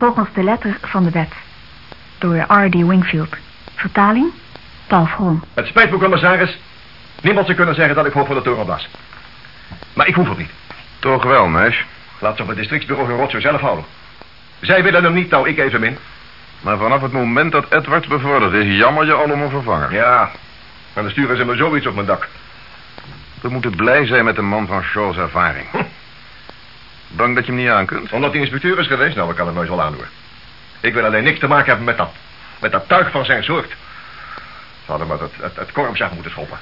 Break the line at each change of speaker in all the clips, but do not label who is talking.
Volgens de letter van de wet. Door R.D. Wingfield. Vertaling? Paul Vroom.
Het spijt me, commissaris. Niemand zou kunnen zeggen dat ik hoog van de toren was. Maar ik hoef het niet.
Toch wel, Nash.
Laat ze op het districtsbureau hun rotzooi zelf houden. Zij willen hem niet, nou ik evenmin.
Maar vanaf het moment dat Edwards bevorderd is, jammer je al om een vervanger.
Ja, en dan sturen ze me zoiets op mijn dak.
We moeten blij zijn met een man van Shaw's ervaring.
Hm.
Bang dat je hem niet aan kunt?
Omdat hij inspecteur is geweest, nou, ik kan het nooit wel aandoen. Ik wil alleen niks te maken hebben met dat, met dat tuig van zijn soort. Ze hadden maar het, het, het moeten schoppen.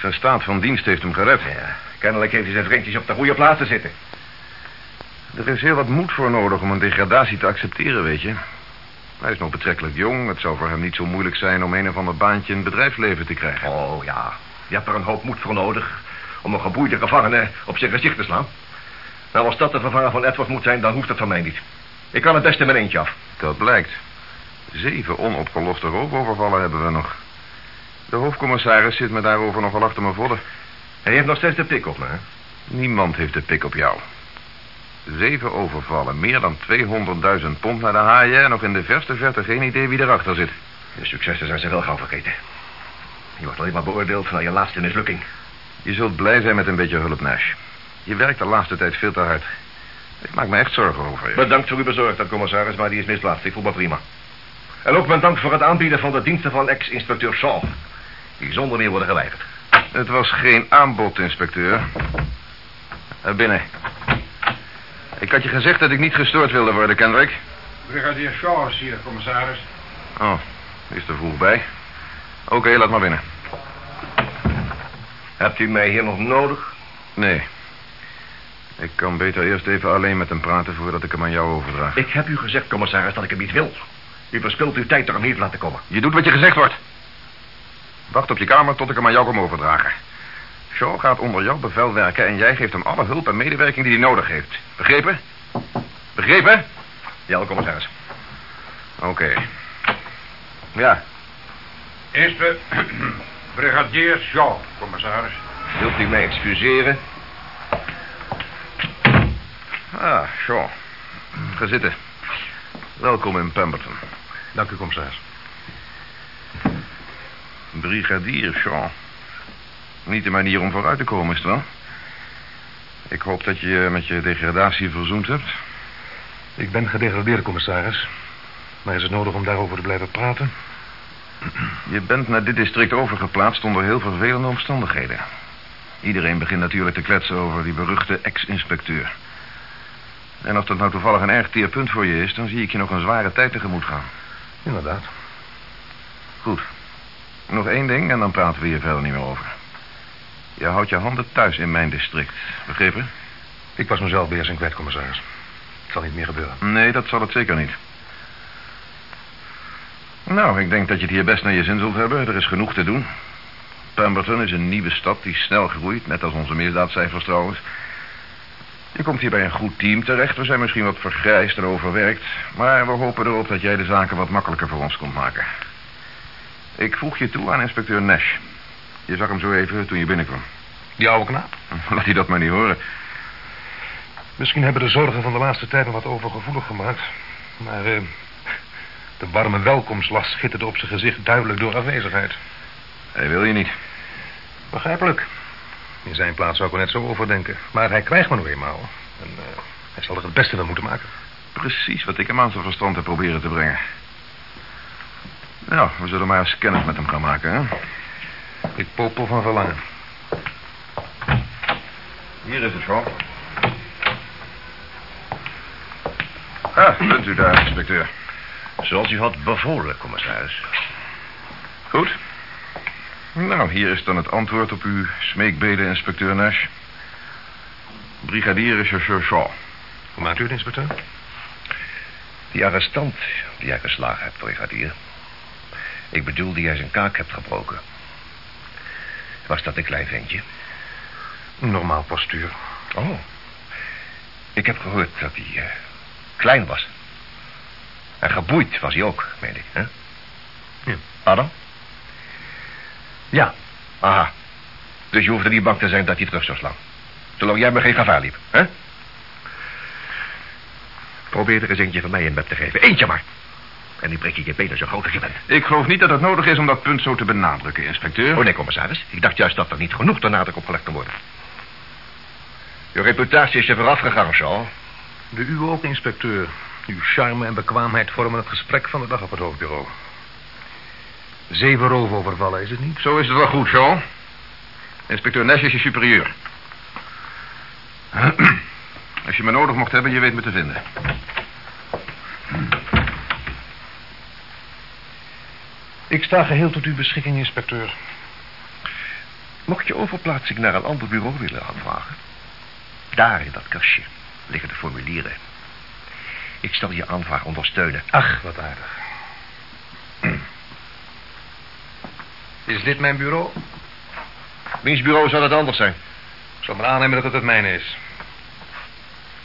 Zijn staat van dienst heeft hem gered.
Ja, kennelijk heeft hij zijn vriendjes op de goede plaats te zitten.
Er is heel wat moed voor nodig om een degradatie te accepteren, weet je. Hij is nog betrekkelijk jong. Het zou voor hem niet zo moeilijk zijn om een of ander baantje in het bedrijfsleven te krijgen.
Oh ja, je hebt er een hoop moed voor nodig om een geboeide gevangene op zijn gezicht te slaan. Nou, als dat de vervanger van Edward moet zijn, dan hoeft het van mij niet. Ik kan het beste met eentje af.
Dat blijkt. Zeven onopgeloste roofovervallen hebben we nog. De hoofdcommissaris zit me daarover nogal achter me vodden.
Hij heeft nog steeds de pik op me, hè?
Niemand heeft de pik op jou. Zeven overvallen, meer dan 200.000 pond naar de haaien... en nog in de verste verte geen idee wie erachter zit.
De successen zijn ze wel gauw vergeten. Je wordt alleen maar beoordeeld naar je laatste mislukking.
Je zult blij zijn met een beetje hulp, Nash. Je werkt de laatste tijd veel te hard. Ik maak me echt zorgen over je.
Bedankt voor uw bezorgdheid, commissaris, maar die is misplaatst. Ik voel me prima. En ook bedankt voor het aanbieden van de diensten van ex-inspecteur Shaw. Die zonder meer worden geweigerd.
Het was geen aanbod, inspecteur. Eh, binnen. Ik had je gezegd dat ik niet gestoord wilde worden, Kendrick.
Brigadier Shaw is hier, commissaris.
Oh, die is er vroeg bij. Oké, laat maar binnen.
Hebt u mij hier nog nodig?
Nee. Ik kan beter eerst even alleen met hem praten voordat ik hem aan jou overdraag.
Ik heb u gezegd, commissaris, dat ik hem niet wil. U verspilt uw tijd door hem hier te laten komen.
Je doet wat je gezegd wordt. Wacht op je kamer tot ik hem aan jou kom overdragen. Shaw gaat onder jouw bevel werken en jij geeft hem alle hulp en medewerking die hij nodig heeft. Begrepen? Begrepen?
Ja, commissaris.
Oké. Ja,
Eerste, brigadier Shaw, commissaris.
Wilt u mij excuseren?
Ah, Shaw. Ga zitten. Welkom in Pemberton.
Dank u, commissaris.
Brigadier Shaw. Niet de manier om vooruit te komen, is het wel? Ik hoop dat je je met je degradatie verzoend hebt.
Ik ben gedegradeerd, commissaris. Maar is het nodig om daarover te blijven praten?
Je bent naar dit district overgeplaatst onder heel vervelende omstandigheden. Iedereen begint natuurlijk te kletsen over die beruchte ex-inspecteur. En als dat nou toevallig een erg teer punt voor je is... dan zie ik je nog een zware tijd tegemoet gaan.
Inderdaad.
Goed. Nog één ding en dan praten we hier verder niet meer over. Je houdt je handen thuis in mijn district. Begrepen?
Ik was mezelf beheersing kwijt, commissaris. Het zal niet meer gebeuren.
Nee, dat zal het zeker niet. Nou, ik denk dat je het hier best naar je zin zult hebben. Er is genoeg te doen. Pemberton is een nieuwe stad die snel groeit, net als onze misdaadcijfers trouwens. Je komt hier bij een goed team terecht. We zijn misschien wat vergrijsd en overwerkt. Maar we hopen erop dat jij de zaken wat makkelijker voor ons kunt maken. Ik voeg je toe aan inspecteur Nash. Je zag hem zo even toen je binnenkwam.
Die oude knaap.
Laat hij dat maar niet horen.
Misschien hebben de zorgen van de laatste tijd hem wat overgevoelig gemaakt. Maar eh, de warme welkomstlast schitterde op zijn gezicht duidelijk door afwezigheid.
Hij wil je niet.
Begrijpelijk. In zijn plaats zou ik er net zo over denken. Maar hij krijgt me nu eenmaal. En eh, hij zal er het beste van moeten maken.
Precies wat ik hem aan zijn verstand heb proberen te brengen. Nou, we zullen maar eens kennis met hem gaan maken, hè?
Ik popel van verlangen.
Hier is het, Shaw. Ah, bent u daar, inspecteur?
Zoals u had bevolen, commissaris.
Goed. Nou, hier is dan het antwoord op uw smeekbeden, inspecteur Nash. Brigadier rechercheur Shaw.
Hoe maakt u het, inspecteur?
Die arrestant die jij geslagen hebt, brigadier. Ik bedoel die jij zijn kaak hebt gebroken. Was dat een klein ventje?
Normaal postuur.
Oh. Ik heb gehoord dat hij eh, klein was. En geboeid was hij ook, meen ik, hè?
Ja.
Pardon?
Ja.
Aha. Dus je hoefde niet bang te zijn dat hij terug zou slaan. Zolang jij me geen gevaar liep, hè? Probeer er eens eentje van mij in bed te geven. Eentje maar. En die breek je je benen zo groot als je bent.
Ik geloof niet dat het nodig is om dat punt zo te benadrukken, inspecteur.
Oh nee, commissaris. Ik dacht juist dat er niet genoeg de nadruk op gelegd kan worden. Je reputatie is je vooraf gegaan, Charles.
De uwe ook, inspecteur. Uw charme en bekwaamheid vormen het gesprek van de dag op het hoofdbureau. Zeven roofovervallen, is het niet?
Zo is het wel goed, Jean. Inspecteur Nash is je superieur. Als je me nodig mocht hebben, je weet me te vinden.
Ik sta geheel tot uw beschikking, inspecteur.
Mocht je overplaatsing naar een ander bureau willen aanvragen... daar in dat kastje liggen de formulieren. Ik zal je aanvraag ondersteunen.
Ach, wat aardig. Is dit mijn bureau?
Wiens bureau zou dat anders zijn?
Ik zal maar aannemen dat het het mijne is.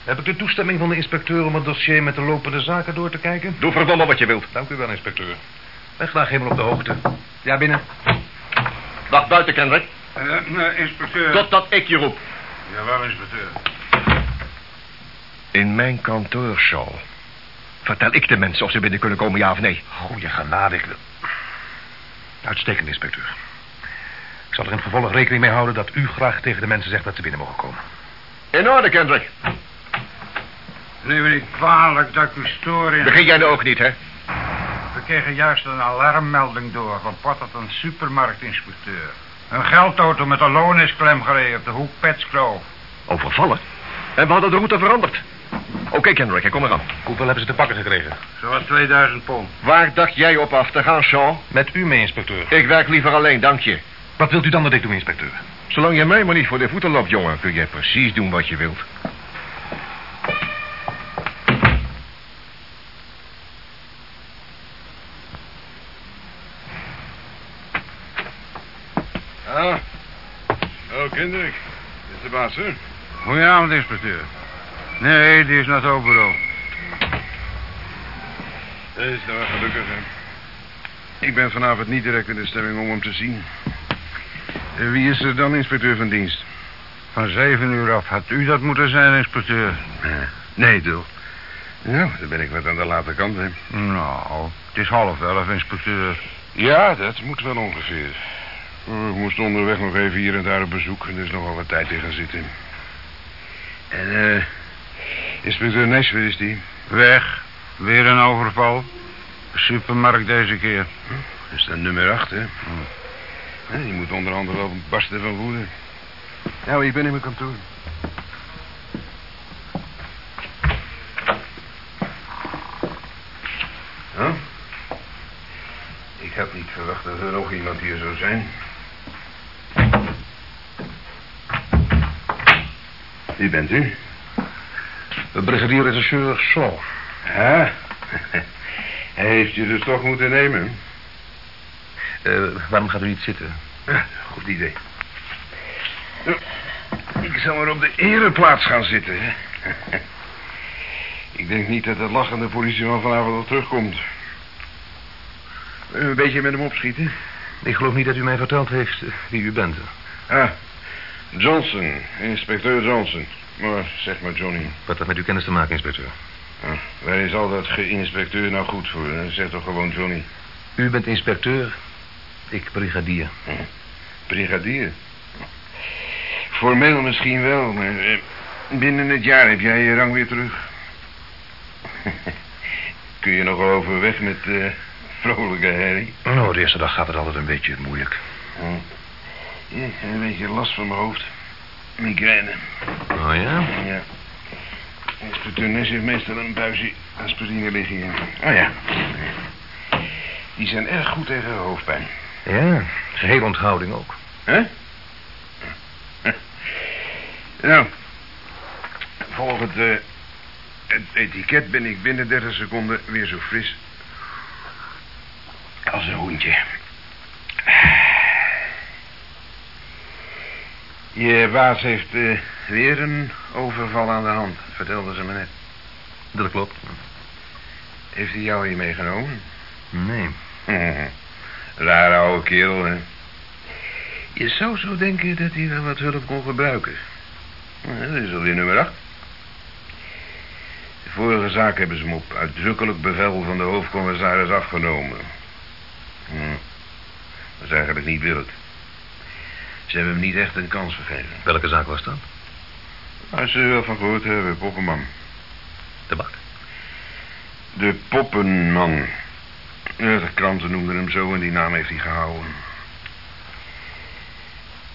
Heb ik de toestemming van de inspecteur om het dossier met de lopende zaken door te kijken?
Doe verdomme wat je wilt.
Dank u wel, inspecteur. Ben graag helemaal op de hoogte. Ja, binnen.
Wacht buiten, Kendrick.
Uh, inspecteur.
Totdat ik je roep.
Jawel, inspecteur.
In mijn kantoor. Vertel ik de mensen of ze binnen kunnen komen, ja of nee.
Goeie genade, ik wil... Uitstekend, inspecteur. Ik zal er in het vervolg rekening mee houden dat u graag tegen de mensen zegt dat ze binnen mogen komen.
In orde, Kendrick.
Neem me niet kwalijk dat ik u stoor in...
Begin jij de oog niet, hè?
We kregen juist een alarmmelding door van Potterton supermarktinspecteur. Een geldauto met een loon is klemgereden op de hoek Petskloof.
Overvallen? En we hadden de route veranderd. Oké, Kendrick, ik kom eraan.
Hoeveel hebben ze te pakken gekregen?
Zowat 2000 pond.
Waar dacht jij op af te gaan, Sean?
Met u mee, inspecteur.
Ik werk liever alleen, dank je.
Wat wilt u dan dat ik doe, inspecteur?
Zolang je mij maar niet voor de voeten loopt, jongen... kun jij precies doen wat je wilt.
Ah. Oh, Kendrick. Dit is de baas, hè?
Goedenavond, inspecteur. Nee, die is naar het.
Dat is nou wel gelukkig, hè. Ik ben vanavond niet direct in de stemming om hem te zien. Wie is er dan inspecteur van dienst?
Van zeven uur af had u dat moeten zijn, inspecteur.
Nee, Dul. Nou, dan ben ik wat aan de late kant, hè.
Nou, het is half elf, inspecteur.
Ja, dat moet wel ongeveer. Ik moest onderweg nog even hier en daar op bezoek. En er is nogal wat tijd tegen zitten. En, eh... inspecteur Nash, waar is die?
Weg. Weer een overval. Supermarkt deze keer.
Dat is dan nummer acht, hè? Ja, die moet onder andere wel barsten van woede. Nou, ik ben in mijn kantoor. Huh? Ik had niet verwacht dat er nog iemand hier zou zijn. Wie bent u?
De brigadier rechercheur Shaw.
Ja, hij heeft je dus toch moeten nemen.
Eh, waarom gaat u niet zitten?
Ja, goed idee. Nou, Ik zal maar op de ereplaats gaan zitten. hè. Ik denk niet dat de lachende politieman vanavond al terugkomt. Een beetje met hem opschieten.
Ik geloof niet dat u mij verteld heeft wie u bent.
Ah, Johnson, inspecteur Johnson. Maar zeg maar Johnny.
Wat heeft met uw kennis te maken, inspecteur?
Ah, waar is al dat ge-inspecteur nou goed voor? hè? Zeg toch gewoon Johnny.
U bent inspecteur, ik brigadier.
Brigadier. Formeel misschien wel, maar eh, binnen het jaar heb jij je rang weer terug. Kun je nog wel overweg met eh, vrolijke herrie?
Nou, de eerste dag gaat het altijd een beetje moeilijk.
Hm. Ja, ik heb een beetje last van mijn hoofd. Migraine.
Oh ja?
Ja. Inspecteur Nes heeft meestal een buisje aspirine liggen hier. Oh ja. Die zijn erg goed tegen hoofdpijn.
Ja, geheel onthouding ook.
Hè? Nou, volgens eh, het etiket ben ik binnen 30 seconden weer zo fris als een hoentje. Je baas heeft eh, weer een overval aan de hand, vertelde ze me net.
Dat klopt.
Heeft hij jou hier meegenomen?
Nee.
Rare oude kerel, hè? Je zou zo denken dat hij wel wat hulp kon gebruiken. Nou, dat is alweer nummer acht. vorige zaak hebben ze hem op uitdrukkelijk bevel van de hoofdcommissaris afgenomen. Hm. Dat is eigenlijk niet wild. Ze hebben hem niet echt een kans gegeven.
Welke zaak was dat?
Als ze er wel van gehoord hebben, Poppenman.
De bak.
De Poppenman. De kranten noemden hem zo en die naam heeft hij gehouden.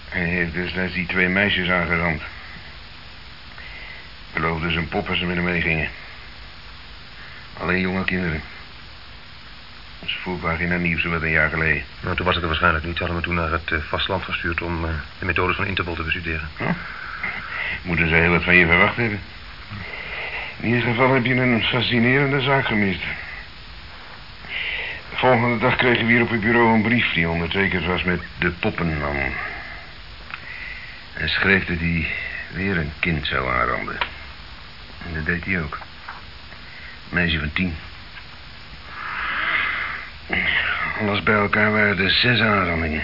Hij heeft destijds die twee meisjes aangerand. Beloofde zijn pop als ze met hem meegingen. Alleen jonge kinderen. Dat is voorpagina nieuws, zo wat een jaar geleden.
Nou, toen was ik er waarschijnlijk niet. Ze hadden me toen naar het eh, vasteland gestuurd om eh, de methodes van Interpol te bestuderen.
Huh? Moeten ze heel wat van je verwacht hebben. In ieder geval heb je een fascinerende zaak gemist. De volgende dag kregen we hier op het bureau een brief die ondertekend was met de poppenman. En schreef dat hij weer een kind zou aanranden. En dat deed hij ook. Een meisje van tien. Alles bij elkaar waren er zes aanrandingen.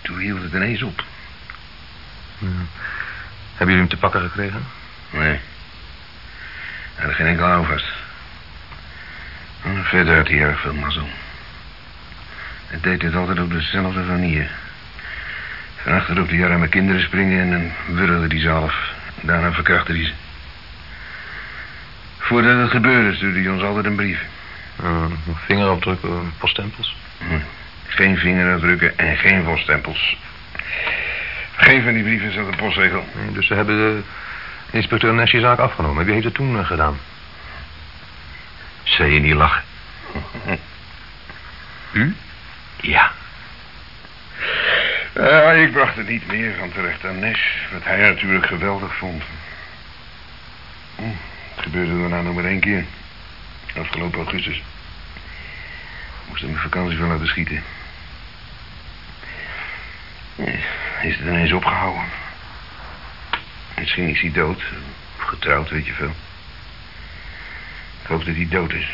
Toen hield het ineens op.
Hebben jullie hem te pakken gekregen?
Nee. Hij had er geen enkel houvast. Verder had hij erg veel mazzel. Hij deed dit altijd op dezelfde manier. Van achter op die arme kinderen springen en dan wurgde hij zelf. Daarna verkrachtte hij ze. Voordat het gebeurde stuurde hij ons altijd een brief.
Uh, vingerafdrukken, poststempels.
Hm. Geen vingerafdrukken en geen poststempels. Geen van die brieven zat een postregel.
Dus ze hebben de inspecteur Nash je zaak afgenomen. Wie heeft het toen eh, gedaan?
Zou je niet lachen?
U?
Ja. Ja, ik bracht het niet meer van terecht aan Nash. Wat hij natuurlijk geweldig vond. Hm, Het gebeurde daarna nog maar één keer. Afgelopen augustus. Moest hem mijn vakantie van laten schieten. Nee, Is het ineens opgehouden. Misschien is hij dood. Of getrouwd, weet je veel. Ik hoop dat hij dood is.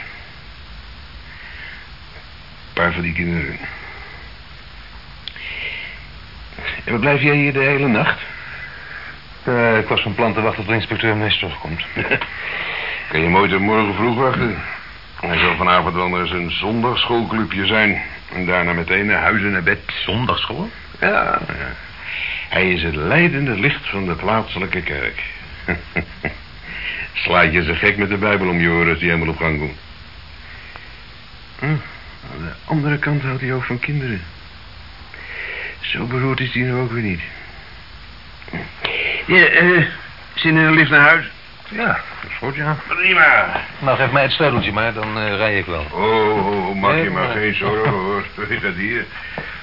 Een paar van die kinderen. En wat blijf jij hier de hele nacht?
Eh, ik was van plan te wachten tot de inspecteur Nash terugkomt.
Kan je mooi tot morgen vroeg wachten. Hij zal vanavond wel naar zijn zondagschoolclubje zijn. En daarna meteen naar huis en naar bed.
Zondagschool?
Ja, ja. Hij is het leidende licht van de plaatselijke kerk. Slaat je ze gek met de Bijbel om je oren als die helemaal op gang komt. Hm, aan de andere kant houdt hij ook van kinderen. Zo beroerd is hij nu ook weer niet. Ja, eh, zin in een lift naar huis?
Ja, dat is goed, ja.
Prima.
Nou, geef mij het sleuteltje maar, dan eh, rij ik wel.
Oh, oh, maak je
Nee,
maar
maar-
geen zorgen hoor, brigadier.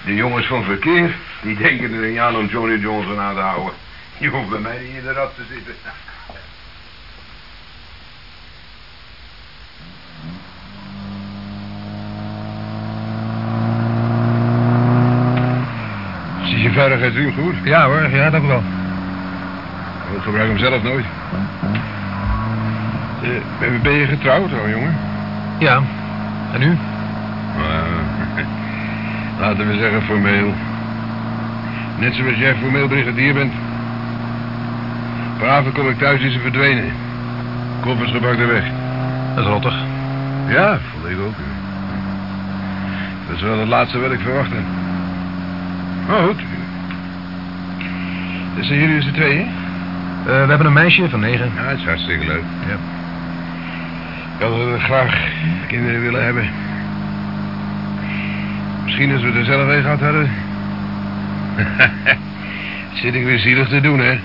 De jongens van verkeer, die denken er niet aan om Johnny Johnson aan te houden. Je hoeft bij mij niet in de rat te zitten. Zie je veiligheidsriem goed?
Ja hoor, ja, dank u wel.
Ik gebruik hem zelf nooit. Eh, ben je getrouwd, oh jongen?
Ja. En u?
Eh, laten we zeggen formeel. Net zoals jij formeel brigadier bent. Vanavond kom ik thuis is ze verdwenen. Koffers gepakt en weg.
Dat is rottig.
Ja, vond ik ook. Dat is wel het laatste wat ik verwachtte. Oh, goed. Dat zijn jullie dus de tweeën?
Eh, we hebben een meisje van negen.
Ja, dat is hartstikke leuk.
Ja.
Ik had wel graag kinderen willen hebben. Misschien als we er zelf een gehad hadden. Zit ik weer zielig te doen, hè?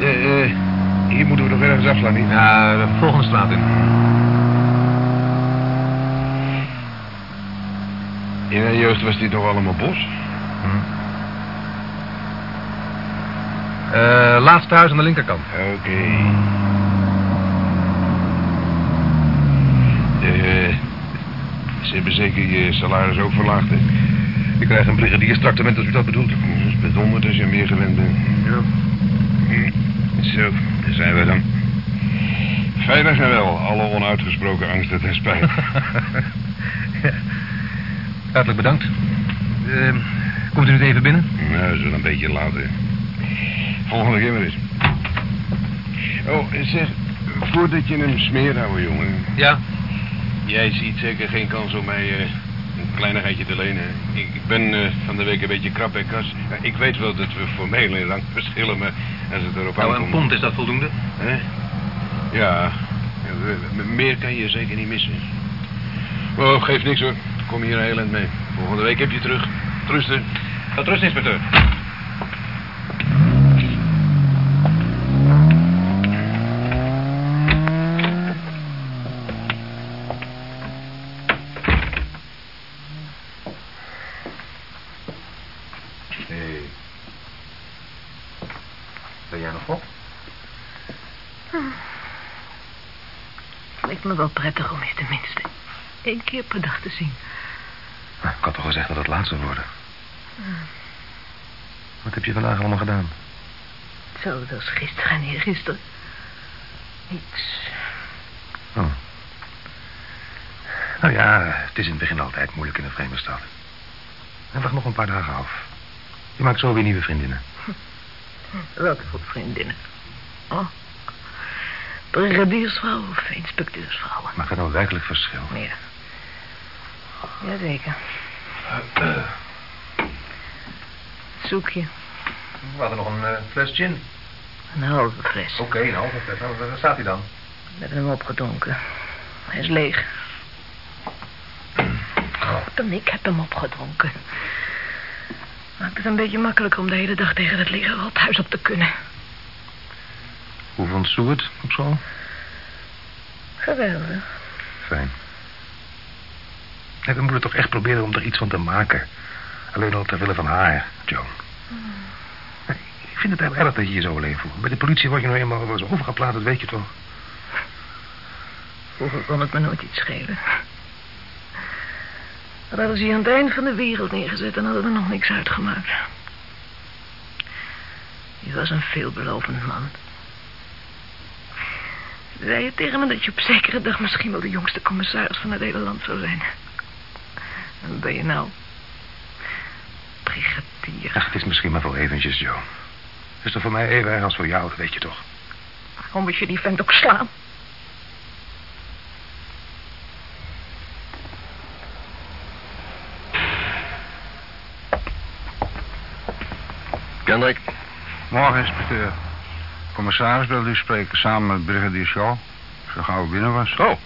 Eh, eh, hier moeten we nog ergens afslaan, niet?
Ja, de volgende straat in.
In mijn jeugd was dit nog allemaal bos.
Eh, laatste huis aan de linkerkant.
Oké. Eh, ze hebben zeker je salaris ook verlaagd, hè?
Ik krijg een brigadierstractement als u dat bedoelt.
Dat is bedonderd als je meer gewend bent.
Ja.
Zo, daar zijn we dan. Veilig en wel, alle onuitgesproken angsten ten spijt.
Hartelijk bedankt. Eh, komt u nu even binnen?
nou, dat is wel een beetje later. Volgende keer maar eens. Oh, zeg, voordat je hem smeert, ouwe jongen.
Ja?
Jij ziet zeker geen kans om mij eh, een kleinigheidje te lenen. Ik, ik ben eh, van de week een beetje krap bij kas. Ik weet wel dat we formeel in rang verschillen, maar als het erop
Nou, een pond is dat voldoende?
Hè? Ja, meer kan je zeker niet missen. Oh, geeft niks hoor. Kom hier een heel eind mee. Volgende week heb je terug. Trusten.
Dat rust, inspecteur.
Hey. Ben jij nog op?
Lijkt me wel prettig om eens tenminste één keer per dag te zien.
Nou, ik had toch gezegd dat het laat zou worden. Wat heb je vandaag allemaal gedaan?
Hetzelfde als gisteren en eergisteren. Niets.
Oh. Nou ja, het is in het begin altijd moeilijk in een vreemde stad. En wacht nog een paar dagen af. Je maakt zo weer nieuwe vriendinnen.
Welke voor vriendinnen? Oh. Brigadiersvrouw of inspecteursvrouw?
Maakt dat nou werkelijk verschil?
Ja. Jazeker. Zoek je.
We hadden nog een eh, fles gin.
Een halve fles.
Oké, een halve fles. Nou, waar staat hij dan?
We hebben hem opgedronken. Hij is leeg. God, en ik heb hem opgedronken. Maakt het een beetje makkelijker om de hele dag tegen het lege rothuis op te kunnen.
Hoe vond Sue het op school?
Geweldig.
Fijn. We moeten toch echt proberen om er iets van te maken. Alleen al ter wille van haar, Joan. Ik vind het heel erg dat je je zo alleen voelt. Bij de politie word je nou eenmaal wel overgeplaatst, dat weet je toch?
Vroeger kon het me nooit iets schelen. Dat hadden ze hier aan het eind van de wereld neergezet en hadden we nog niks uitgemaakt. Je was een veelbelovend man. Ze zei je tegen me dat je op zekere dag misschien wel de jongste commissaris van het hele land zou zijn. En wat ben je nou? Brigadier.
Ach, het is misschien maar voor eventjes, Joan. Het is toch voor mij even erg als voor jou, dat weet je toch?
Waarom moet je die vent ook slaan?
Kendrick.
Morgen, inspecteur. Commissaris wilde u spreken samen met brigadier Shaw. Zo gauw binnen was.
Oh.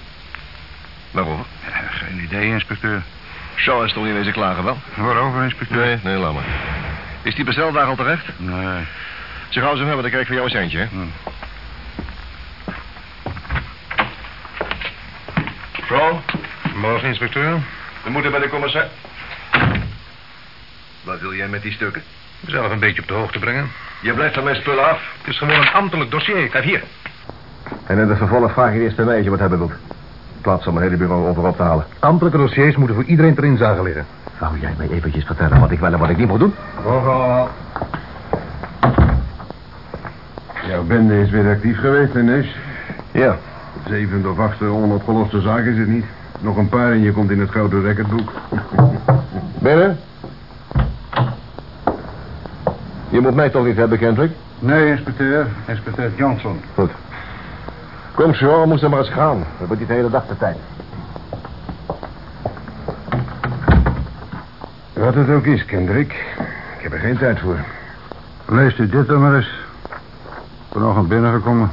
Waarover?
Ja, geen idee, inspecteur.
Shaw is toch niet wezen klagen, wel?
Waarover, inspecteur?
Nee, nee, laat maar. Is die besteldag al terecht?
Nee.
Zeg, hou ze hem hebben, dan krijg ik voor jou een centje, hè?
Hm.
Shaw,
Morgen, inspecteur.
we moeten bij de commissaris... Wat wil jij met die stukken?
Zelf een beetje op de hoogte brengen.
Je blijft van mijn spullen af.
Het is gewoon een ambtelijk dossier. Kijk hier.
En in het vervolg vraag je eerst bij mij als je wat hebben wilt. In plaats van mijn hele bureau over op te halen.
Ambtelijke dossiers moeten voor iedereen ter inzage liggen.
Wou jij mij eventjes vertellen wat ik wel en wat ik niet moet doen?
Overal.
Jouw bende is weer actief geweest, hè, Neus?
Ja.
Zevende of achtste onopgeloste zaak is het niet. Nog een paar en je komt in het gouden recordboek.
Binnen? Je moet mij toch niet hebben, Kendrick?
Nee, inspecteur. Inspecteur Johnson.
Goed. Kom, Shaw, we moeten maar eens gaan. We hebben niet de hele dag de tijd.
Wat het ook is, Kendrick. Ik heb er geen tijd voor.
Leest u dit dan maar eens. Vanochtend binnengekomen.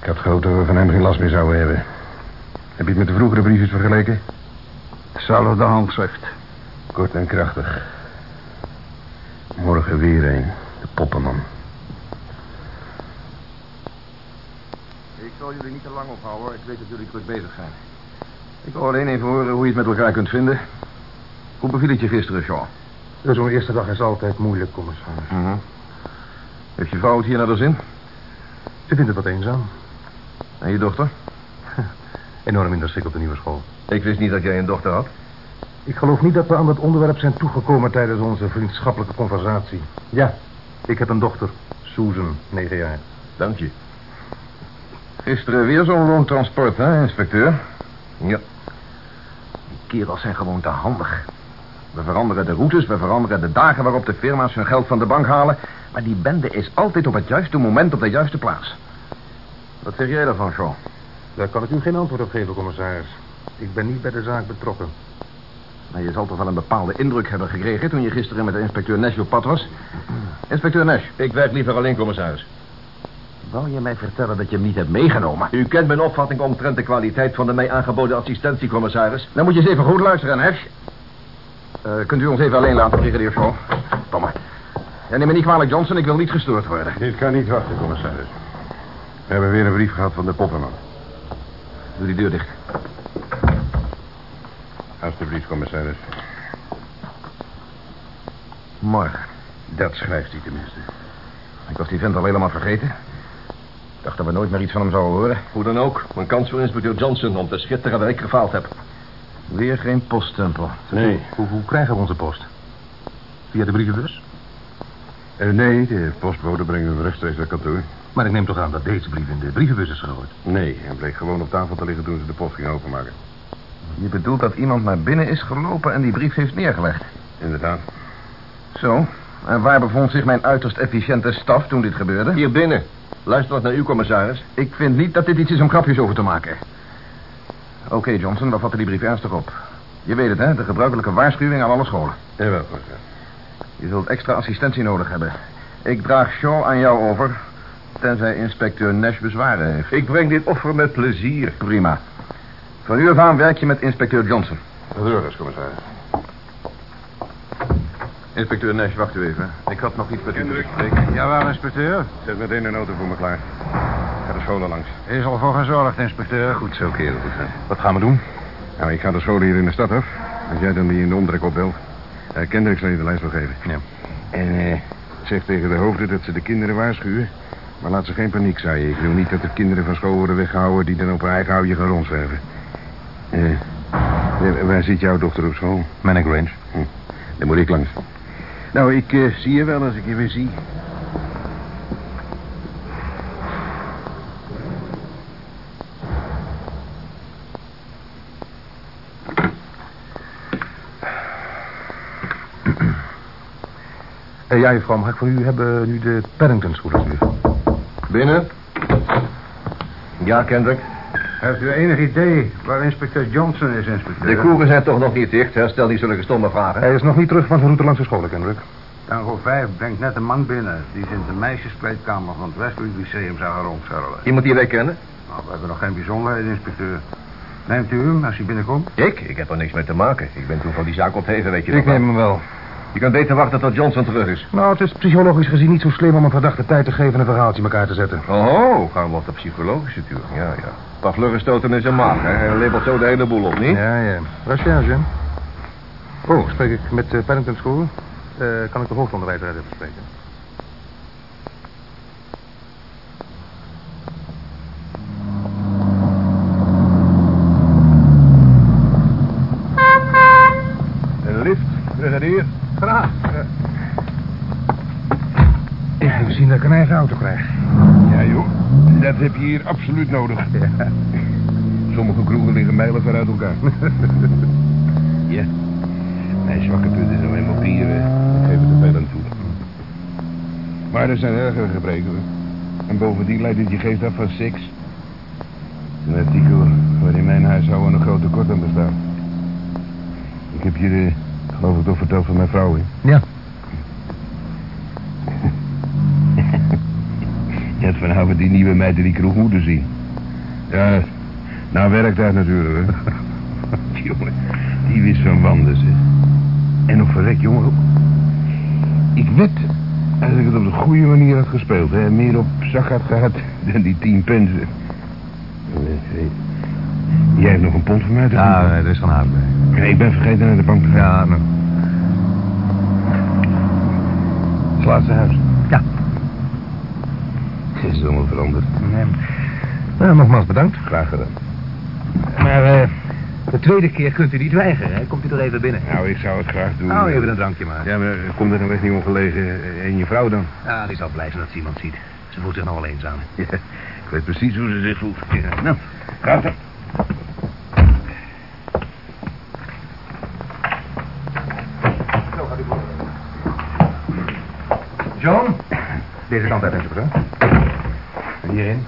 Ik had gehoopt dat we van hem geen last meer zouden hebben. Heb je het met de vroegere briefjes vergeleken?
Hetzelfde handschrift.
Kort en krachtig. Morgen weer een. De poppenman.
Ik zal jullie niet te lang ophouden. Ik weet dat jullie druk bezig zijn. Ik wil alleen even horen hoe je het met elkaar kunt vinden. Hoe beviel het je gisteren, Shaw?
Zo'n eerste dag is altijd moeilijk, commissaris.
Mhm. Heeft je vrouw het hier naar de zin?
Ze vindt het wat eenzaam.
En je dochter?
Enorm in de schik op de nieuwe school.
Ik wist niet dat jij een dochter had.
Ik geloof niet dat we aan dat onderwerp zijn toegekomen tijdens onze vriendschappelijke conversatie. Ja, ik heb een dochter. Susan, negen jaar.
Dank je.
Gisteren weer zo'n loontransport, hè, inspecteur?
Ja. Die kerels zijn gewoon te handig.
We veranderen de routes, we veranderen de dagen waarop de firma's hun geld van de bank halen. Maar die bende is altijd op het juiste moment op de juiste plaats. Wat zeg jij daarvan, Shaw?
Daar kan ik u geen antwoord op geven, commissaris. Ik ben niet bij de zaak betrokken.
Maar je zal toch wel een bepaalde indruk hebben gekregen toen je gisteren met de inspecteur Nash op pad was? Inspecteur Nash,
Ik werk liever alleen, commissaris.
wou je mij vertellen dat je hem niet hebt meegenomen?
U kent mijn opvatting omtrent de kwaliteit van de mij aangeboden assistentie, commissaris.
Dan moet je eens even goed luisteren, Nash. Eh, kunt u ons even alleen laten, brigadier Shaw? Domme. Ja, neem me niet kwalijk, Johnson. Ik wil niet gestoord worden.
Dit kan niet wachten, commissaris. We hebben weer een brief gehad van de poppenman.
Doe die deur dicht.
Alsjeblieft, commissaris.
Morgen.
Dat schrijft hij tenminste.
Ik was die vent al helemaal vergeten. Ik dacht dat we nooit meer iets van hem zouden horen.
Hoe dan ook, mijn kans voor inspecteur Johnson om te schitteren waar ik gefaald heb.
Weer geen poststempel.
Nee.
Hoe, hoe krijgen we onze post? Via de brievenbus?
Eh, nee, de postbode brengen we rechtstreeks naar kantoor.
Maar ik neem toch aan dat deze brief in de brievenbus is gegooid.
Nee, hij bleek gewoon op tafel te liggen toen ze de post gingen openmaken.
Je bedoelt dat iemand naar binnen is gelopen en die brief heeft neergelegd.
Inderdaad.
Zo. En waar bevond zich mijn uiterst efficiënte staf toen dit gebeurde?
Hier binnen. Luister wat naar u, commissaris.
Ik vind niet dat dit iets is om grapjes over te maken. Oké, Johnson, we vatten die brief ernstig op. Je weet het, hè? De gebruikelijke waarschuwing aan alle scholen.
Jawel, commissaris.
Je zult extra assistentie nodig hebben. Ik draag Shaw aan jou over, tenzij inspecteur Nash bezwaren heeft.
Ik breng dit offer met plezier.
Prima. Van u af aan werk je met inspecteur Johnson.
Dat is orders, commissaris.
Inspecteur Nash, wacht u even. Ik had nog iets met u te bespreken.
Jawel, inspecteur.
Zet meteen een auto voor me klaar. Ik ga de scholen langs.
Is al voor gezorgd, inspecteur.
Goed zo, kerel. Goed zo.
Wat gaan we doen?
Nou, ik ga de scholen hier in de stad af. Als jij dan die in de omtrek opbelt. Uh, Kendrick zal je de lijst wel geven.
Ja.
En eh, zeg tegen de hoofden dat ze de kinderen waarschuwen. Maar laat ze geen paniek zaaien. Ik wil niet dat de kinderen van school worden weggehouden... die dan op hun eigen houtje gaan rondzwerven. Eh, waar- zit jouw dochter op school?
Manic Range.
Hm, daar moet ik langs. Nou, ik zie je wel als ik je weer zie.
Eh, ja, juffrouw, mag ik voor u hebben nu de Paddington School alsjeblieft?
Binnen. Ja, Kendrick.
Heeft u enig idee waar inspecteur Johnson is, inspecteur?
De koeren zijn toch nog niet dicht, hè? Stel niet zulke stomme vragen.
Hij is nog niet terug van zijn route langs de scholen, Kendrick.
Tango 5 brengt net een man binnen... die in de meisjeskleedkamer van het Westwood Lyceum zou rondscharrelen.
Iemand die wij kennen?
Nou, we hebben nog geen bijzonderheden, inspecteur. Neemt u hem als hij binnenkomt?
Ik? Ik heb er niks mee te maken. Ik ben toen van die zaak opgeheven, weet je
Ik
nog wel.
neem hem wel.
Je kan beter wachten tot Johnson terug is.
Nou, het is psychologisch gezien niet zo slim om een verdachte tijd te geven een verhaaltje in elkaar te zetten.
Oh, gaan we op de psychologische tour. Ja, ja. Pavleur stoten in zijn maag, hè? Hij labelt zo de hele boel op, niet?
Ja, ja. Recherche. Oh, spreek ik met uh, Paddington School? Eh, kan ik de hoofdonderwijzer even spreken?
Een lift, brigadier.
Graag. Ik moet auto krijg.
Ja, joh. Dat heb je hier absoluut nodig. Sommige kroegen liggen mijlen ver uit elkaar. ja. Mijn zwakke punt is alleen maar bieren. Ik geef het er veel aan toe. Maar er zijn ergere gebreken. hoor. En bovendien leidt het je geest af van seks. Een artikel waar in mijn huishouden een groot tekort aan bestaat. Ik heb je, de, geloof ik, toch verteld van mijn vrouw, hè?
Ja.
Je had vanavond die nieuwe meid in die kroeg moeten zien. Ja, nou werkt dat natuurlijk, hè. jongen, die wist van wanden, zeg. En nog verrek, jongen. Ik wed, als ik het op de goede manier had gespeeld, hè, meer op zak had gehad dan die tien pensen. Jij hebt nog een pond voor mij te
Ja,
doen?
er is van haar bij.
Nee, ik ben vergeten naar de bank te gaan.
Ja, nou.
Het laatste huis.
Nee. Nou, nogmaals bedankt.
Graag gedaan.
Maar uh, de tweede keer kunt u niet weigeren, hè? Komt u er even binnen.
Nou, ik zou het graag doen.
Nou, even een drankje maar.
Ja, maar eh, komt er nog echt niet ongelegen? En je vrouw dan?
Ja, die zal blij zijn dat ze iemand ziet. Ze voelt zich nog wel eenzaam.
Ja, ik weet precies hoe ze zich voelt. Ja. Nou, gaat er.
John, deze kant uit, alsjeblieft. Hierin.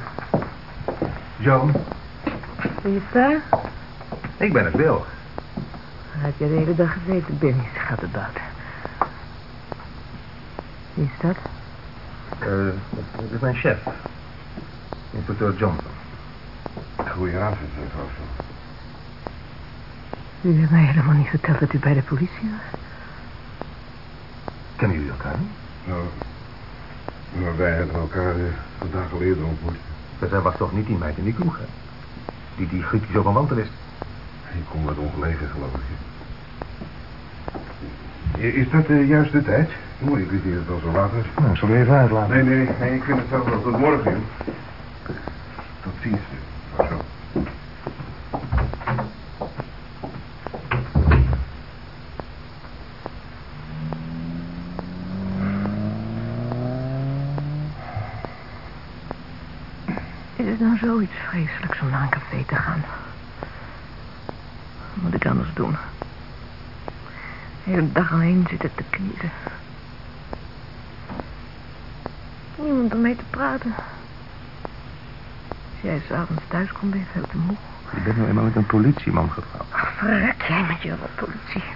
Joan,
Wie is daar?
ik ben het, Bill.
Had je de hele dag gezeten, Billy? Gaat het buiten. Wie is dat?
Eh, dit is mijn chef. Inspecteur Johnson.
Goedenavond, mevrouw.
U heeft mij helemaal niet verteld dat u bij de politie was.
Kennen jullie elkaar niet?
Nou, nou, wij hebben elkaar uh, een dag geleden ontmoet.
Dat zij was toch niet die meid in die kroeg, hè? Die die griet die zo van is.
Ik kom wat ongelegen, geloof ik. Is dat de juiste tijd? Mooi, ik wist niet dat het al zo laat is.
Nou, zullen we even uitlaten?
Nee, nee, nee, ik vind het zelfs wel tot morgen. joh. Tot ziens. Zo.
Is het nou zoiets vreselijks om naar een café te gaan? Wat moet ik anders doen? De hele dag alleen zitten te kniezen. Niemand om mee te praten. Als jij s'avonds thuis komt, ben je veel te moe.
Je bent nou eenmaal met een politieman getrouwd.
Ach, verrek jij met je wat politie.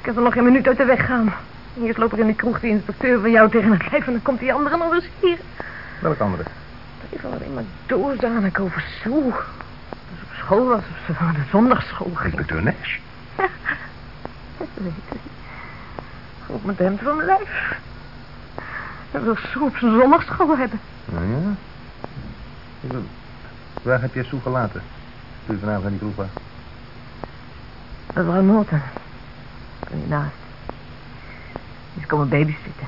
Ik heb er nog geen minuut uit de weg gaan. Eerst loopt er in de kroeg de inspecteur van jou tegen het lijf... en dan komt die andere nog eens hier.
Welke andere?
Ik wil alleen maar doorzanik over zo. Op school was of ze naar de zondagschool ging.
Inspecteur Nash.
Dat weet ik. Goed met hem van mijn lijf. Hij wil zo op zijn zondagschool hebben.
Nou ja. Ik Waar heb jij Sue gelaten? Toen je vanavond aan die was.
Dat was Norton. Van hiernaast. Die is komen babysitten.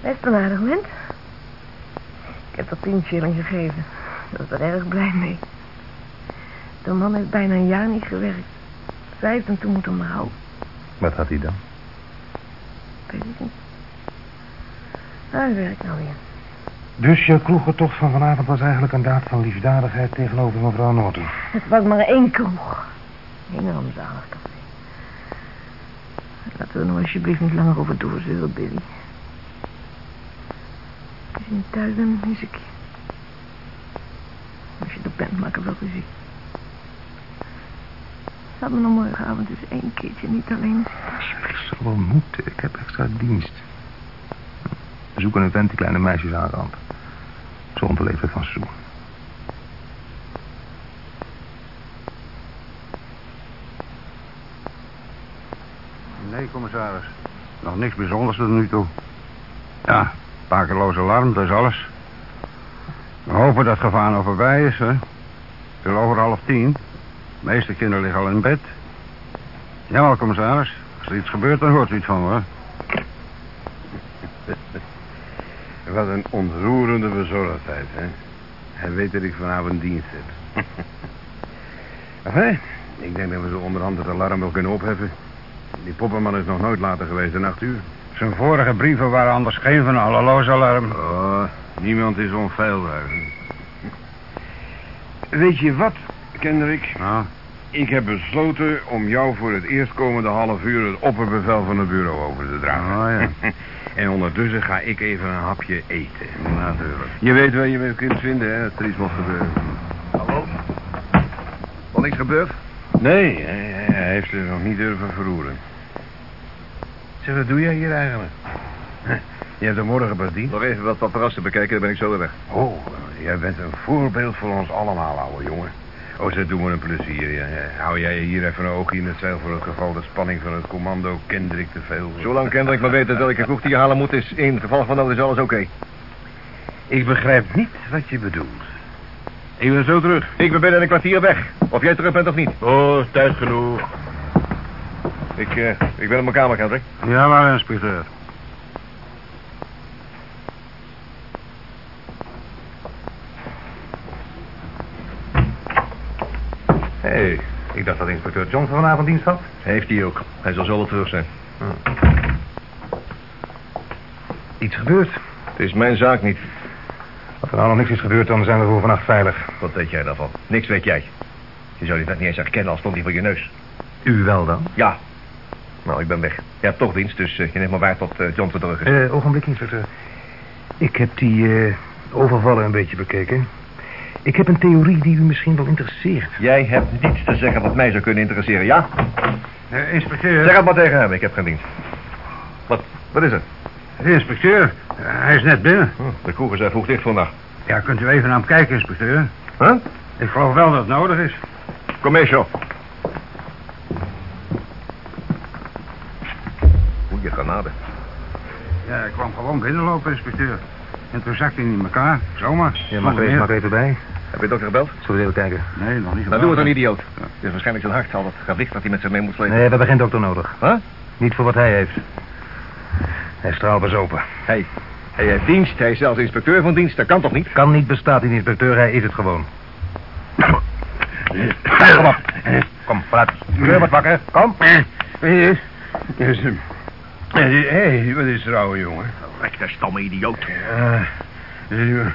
Best een aardig moment. Ik heb dat tien shilling gegeven. Daar was er erg blij mee. De man heeft bijna een jaar niet gewerkt. Zij heeft hem toen moeten houden.
Wat had hij dan?
Weet ik niet. Hij werkt nou weer.
Dus je kroegentocht van vanavond was eigenlijk een daad van liefdadigheid tegenover mevrouw Norton.
Het was maar één kroeg. Rampzalig café. Laten we er nou alsjeblieft niet langer over doorzeuren, Billy. Als je niet thuis mis ik. Als je er bent, maak ik wel ruzie. Laat me nog morgenavond eens één keertje niet alleen alsjeblieft.
Ik zal wel moeten. Ik heb extra dienst. Zoeken een vent die kleine meisjes aanrandt. Zonder te leven van Sue.
Nee, commissaris. Nog niks bijzonders tot nu toe. Ja, pakeloos alarm, dat is alles. We hopen dat het gevaar nog voorbij is, hè. Veel over half tien. De meeste kinderen liggen al in bed. Jawel, commissaris. Als er iets gebeurt, dan hoort u iets van me.
Wat een ontroerende bezorgdheid, hè. Hij weet dat ik vanavond dienst heb. enfin, ik denk dat we zo onderhand het alarm wel kunnen opheffen. Die poppenman is nog nooit later geweest dan acht uur.
Zijn vorige brieven waren anders geen van alle loos alarm.
Oh, niemand is onfeilbaar. Weet je wat, Kendrick?
Nou,
Ik heb besloten om jou voor het eerstkomende half uur het opperbevel van het bureau over te dragen.
Oh, ja.
en ondertussen ga ik even een hapje eten.
natuurlijk.
Je weet waar je me kunt vinden, hè, als er iets mocht gebeuren.
Hallo? Wat niks gebeurd?
Nee, hij, hij heeft er nog niet durven verroeren. Zeg, wat doe jij hier eigenlijk? Je hebt er morgen pas dienst?
Nog even wat paparazzen bekijken, dan ben ik zo weer weg.
Oh, jij bent een voorbeeld voor ons allemaal, ouwe jongen. Oh, ze doen me een plezier. Ja. Hou jij hier even een oogje in het zeil voor het geval de spanning van het commando Kendrick te veel.
Zolang Kendrick maar weet dat welke kroeg die je halen moet, is in geval van nood is alles oké.
Ik begrijp niet wat je bedoelt. Ik ben zo terug.
Ik ben binnen een kwartier weg. Of jij terug bent of niet.
Oh, tijd genoeg.
Ik, eh, ik ben op mijn kamer, Kendrick.
Ja, maar inspecteur.
Hé, hey, ik dacht dat inspecteur Johnson vanavond dienst had.
Heeft hij ook. Hij zal zo wel terug zijn.
Iets gebeurd.
Het is mijn zaak niet.
Als er nou nog niks is gebeurd, dan zijn we voor vannacht veilig.
Wat weet jij daarvan? Niks weet jij. Je zou die net niet eens herkennen als stond hij voor je neus.
U wel dan?
Ja.
Nou, ik ben weg. Je hebt toch dienst, dus eh, je neemt me waar tot eh, John Verdorgen.
Eh, ogenblik, inspecteur. Ik heb die overvallen een beetje bekeken. Ik heb een theorie die u misschien wel interesseert.
Jij hebt niets te zeggen wat mij zou kunnen interesseren, ja?
Eh, inspecteur.
Zeg het maar tegen hem, ik heb geen dienst. Wat, wat is er?
Inspecteur. eh, hij is net binnen.
Hm, de kroeg is er vroeg dicht vandaag.
Ja, kunt u even naar hem kijken, inspecteur?
Huh?
Ik geloof wel dat het nodig is.
Kom mee, Shaw. Goeie genade.
Ja, ik kwam gewoon binnenlopen, inspecteur. En toen zakte hij in elkaar. Zomaar.
Je mag er even, mag er even bij.
Heb je dokter gebeld?
Zullen we even kijken?
Nee, nog niet
Dan doen we het een idioot. Het is waarschijnlijk zijn hart, al dat gewicht dat hij met zich mee moet slepen.
Nee, we hebben geen dokter nodig.
Huh?
Niet voor wat hij heeft. Hij straalt was open.
Hij, hij heeft dienst, hij is zelfs inspecteur van dienst. Dat kan toch niet?
Kan niet bestaat die inspecteur, hij is het gewoon. Kom op. Kom, praat. Kleur wat wakker. Kom.
Hé, hey, wat is er, ouwe jongen?
Rechte stomme idioot.
Ja, eh,